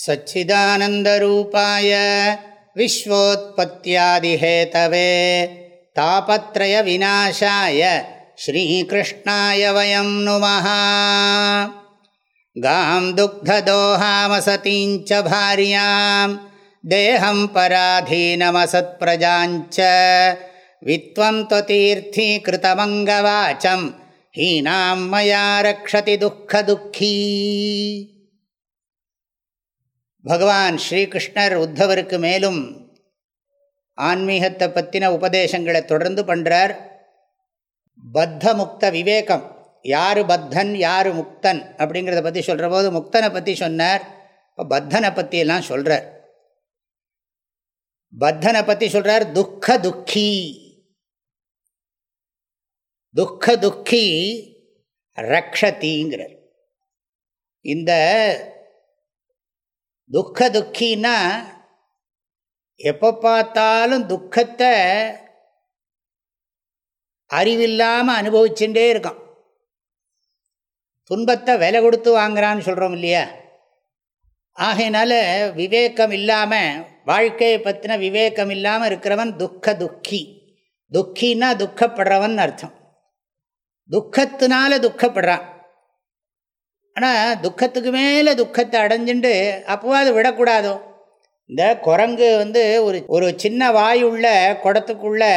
सच्चिदानन्दरूपाय विश्वोत्पत्त्यादिहेतवे तापत्रयविनाशाय श्रीकृष्णाय वयं नुमः गां दुग्धदोहामसतीं च भार्यां देहं पराधीनमसत्प्रजाञ्च वित्वं त्वतीर्थीकृतमङ्गवाचं हीनां मया रक्षति दुःखदुःखी பகவான் ஸ்ரீகிருஷ்ணர் உத்தவருக்கு மேலும் ஆன்மீகத்தை பற்றின உபதேசங்களை தொடர்ந்து பண்ணுறார் பத்த முக்த விவேகம். யார் பத்தன் யார் முக்தன் அப்படிங்கிறத பற்றி சொல்கிற போது முக்தனை பற்றி சொன்னார். இப்போ பத்தனை பற்றியெல்லாம் சொல்கிறார் பத்தனை பற்றி சொல்கிறார் துக்க துக்கி. துக்க துக்கி ரக்ஷதிங்கிறார் இந்த துக்க துக்கின்னா எப்போ பார்த்தாலும் துக்கத்தை அறிவில்லாமல் அனுபவிச்சுட்டே இருக்கான். துன்பத்தை விலை கொடுத்து வாங்குறான்னு சொல்கிறோம் இல்லையா? ஆகையினால விவேகம் இல்லாமல் வாழ்க்கையை பற்றின விவேகம் இல்லாமல் இருக்கிறவன் துக்க துக்கி. துக்கின்னா துக்கப்படுறவன் அர்த்தம். துக்கத்தினால துக்கப்படுறான். ஆனால் துக்கத்துக்கு மேலே துக்கத்தை அடைஞ்சுட்டு அப்போவாது விடக்கூடாதோ? இந்த குரங்கு வந்து ஒரு ஒரு சின்ன வாயுள்ள குடத்துக்குள்ளே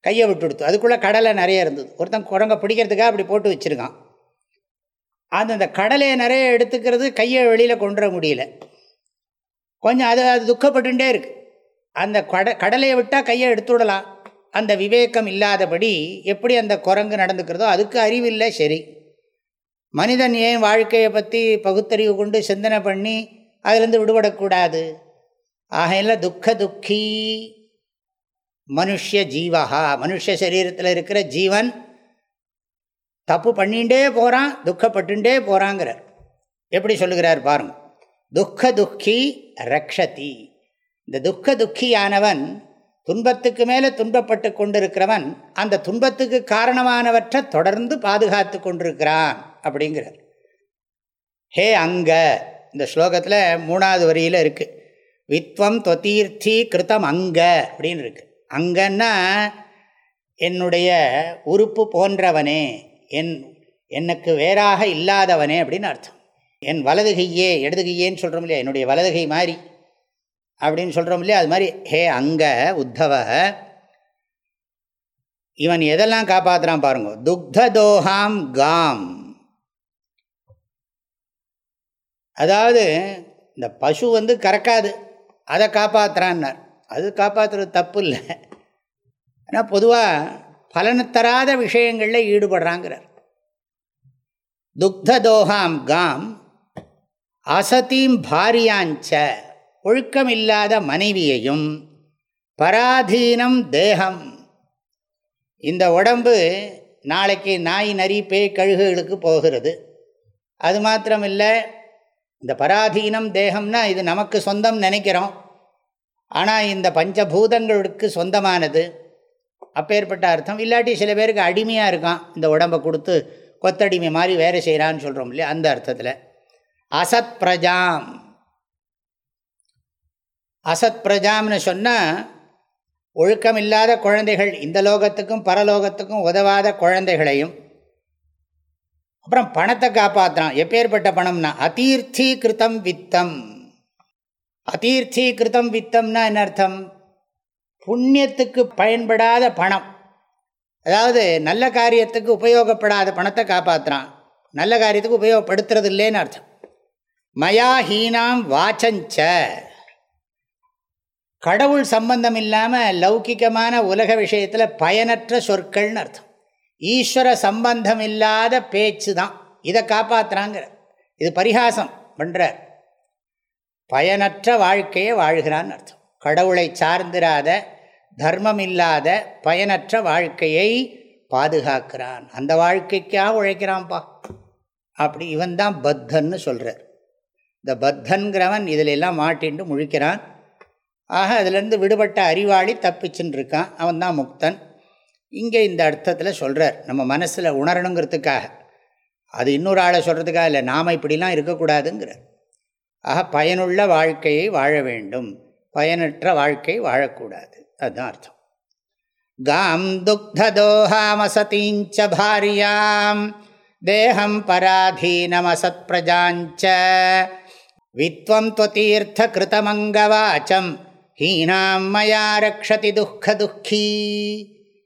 கையை விட்டு கொடுத்து அதுக்குள்ளே கடலை நிறைய இருந்தது. ஒருத்தன் குரங்கை பிடிக்கிறதுக்காக அப்படி போட்டு வச்சுருக்கான். அது அந்த கடலையை நிறைய எடுத்துக்கிறது கையை வெளியில் கொண்டு வர முடியல. கொஞ்சம் அது அது துக்கப்பட்டுட்டே இருக்குது அந்த கட கடலையை விட்டால் கையை எடுத்து விடலாம். அந்த விவேகம் இல்லாதபடி எப்படி அந்த குரங்கு நடந்துக்கிறதோ அதுக்கு அறிவில்லை சரி. மனிதன் ஏன் வாழ்க்கையை பற்றி பகுத்தறிவு கொண்டு சிந்தனை பண்ணி அதிலிருந்து விடுபடக்கூடாது. ஆகையில் துக்க துக்கி மனுஷ ஜீவகா மனுஷ சரீரத்தில் இருக்கிற ஜீவன் தப்பு பண்ணிகிட்டே போகிறான் துக்கப்பட்டுட்டே போகிறாங்கிறார் எப்படி சொல்லுகிறார் பாருங்க. துக்க துக்கி ரக்ஷதி. இந்த துக்க துக்கியானவன் துன்பத்துக்கு மேலே துன்பப்பட்டு கொண்டிருக்கிறவன் அந்த துன்பத்துக்கு காரணமானவற்றை தொடர்ந்து பாதுகாத்து கொண்டிருக்கிறான். அப்படிங்கிறார். ஹே அங்க இந்த ஸ்லோகத்தில் மூணாவது வரியில் இருக்குது வித்வம் தொத்தீர்த்தி கிருத்தம் அங்க அப்படின்னு இருக்கு. அங்கன்னா என்னுடைய உறுப்பு போன்றவனே என் எனக்கு வேறாக இல்லாதவனே அப்படின்னு அர்த்தம். என் வலதுகையே இடதுகையேன்னு சொல்கிறோம் இல்லையா? என்னுடைய வலதுகை மாதிரி அப்படின்னு சொல்கிறோம் இல்லையா? அது மாதிரி ஹே அங்க உத்தவ இவன் எதெல்லாம் காப்பாற்றுறான் பாருங்க. துக்ததோஹாம் காம். அதாவது இந்த பசு வந்து கறக்காது. அதை காப்பாற்றுறான்னார் அது காப்பாற்றுறது தப்பு இல்லை ஆனால் பொதுவாக பலனு தராத விஷயங்களில் ஈடுபடுறாங்கிறார். துக்ததோகாம் காம் அசதீம் பாரியாஞ்ச ஒழுக்கமில்லாத மனைவியையும் பராதீனம் தேகம். இந்த உடம்பு நாளைக்கு நாய் நரி பேய் கழுகுகளுக்கு போகிறது. அது மாத்திரமில்லை இந்த பராதீனம் தேகம்னா இது நமக்கு சொந்தம் நினைக்கிறோம். ஆனால் இந்த பஞ்சபூதங்களுக்கு சொந்தமானது. அப்பேற்பட்ட அர்த்தம். இல்லாட்டி சில பேருக்கு அடிமையாக இருக்கான். இந்த உடம்பை கொடுத்து கொத்தடிமை மாதிரி வேறு செய்கிறான்னு சொல்கிறோம் இல்லையா? அந்த அர்த்தத்தில். அசத் பிரஜாம். அசத் பிரஜாம்னு சொன்னால் ஒழுக்கம் இல்லாத குழந்தைகள். இந்த லோகத்துக்கும் பரலோகத்துக்கும் உதவாத குழந்தைகளையும் அப்புறம் பணத்தை காப்பாற்றுறான் எப்பேற்பட்ட பணம்னா அதீர்த்தி கிருத்தம் வித்தம். அதீர்த்தி கிருத்தம் வித்தம்னா என்ன அர்த்தம்? புண்ணியத்துக்கு பயன்படாத பணம். அதாவது நல்ல காரியத்துக்கு உபயோகப்படாத பணத்தை காப்பாற்றுறான் நல்ல காரியத்துக்கு உபயோகப்படுத்துறது இல்லைன்னு அர்த்தம். மயா ஹீனாம் வாச்சஞ்ச. கடவுள் சம்பந்தம் இல்லாமல் லௌகிகமான உலக விஷயத்தில் பயனற்ற சொற்கள்னு அர்த்தம். ஈஸ்வர சம்பந்தம் இல்லாத பேச்சு தான் இதை காப்பாற்றுறாங்கிற இது பரிகாசம் பண்ணுறார் பயனற்ற வாழ்க்கையை வாழ்கிறான்னு அர்த்தம். கடவுளை சார்ந்திராத தர்மம் இல்லாத பயனற்ற வாழ்க்கையை பாதுகாக்கிறான். அந்த வாழ்க்கைக்காக உழைக்கிறான்ப்பா அப்படி இவன் தான் பத்தன்னு சொல்கிறார் இந்த பத்தன்கிறவன் இதில் எல்லாம் முழிக்கிறான். ஆக அதுலேருந்து விடுபட்ட அறிவாளி தப்பிச்சுன்னு இருக்கான். அவன் தான் முக்தன். இங்கே இந்த அர்த்தத்தில் சொல்கிறார் நம்ம மனசில் உணரணுங்கிறதுக்காக. அது இன்னொரு ஆளை சொல்கிறதுக்காக இல்லை நாம் இப்படிலாம் இருக்கக்கூடாதுங்கிறார். ஆக பயனுள்ள வாழ்க்கையை வாழ வேண்டும். பயனற்ற வாழ்க்கை வாழக்கூடாது. அதுதான் அர்த்தம். காம் துக்ததோஹாமசதீஞ்ச பாரியாம். தேகம் பராதீனமசத் பிரஜாஞ்ச. வித்வம் துவதீர்த்த கிருதமங்கவாச்சம். ஹீனாம் மயா ரக்ஷதி துக்க துக்கீ.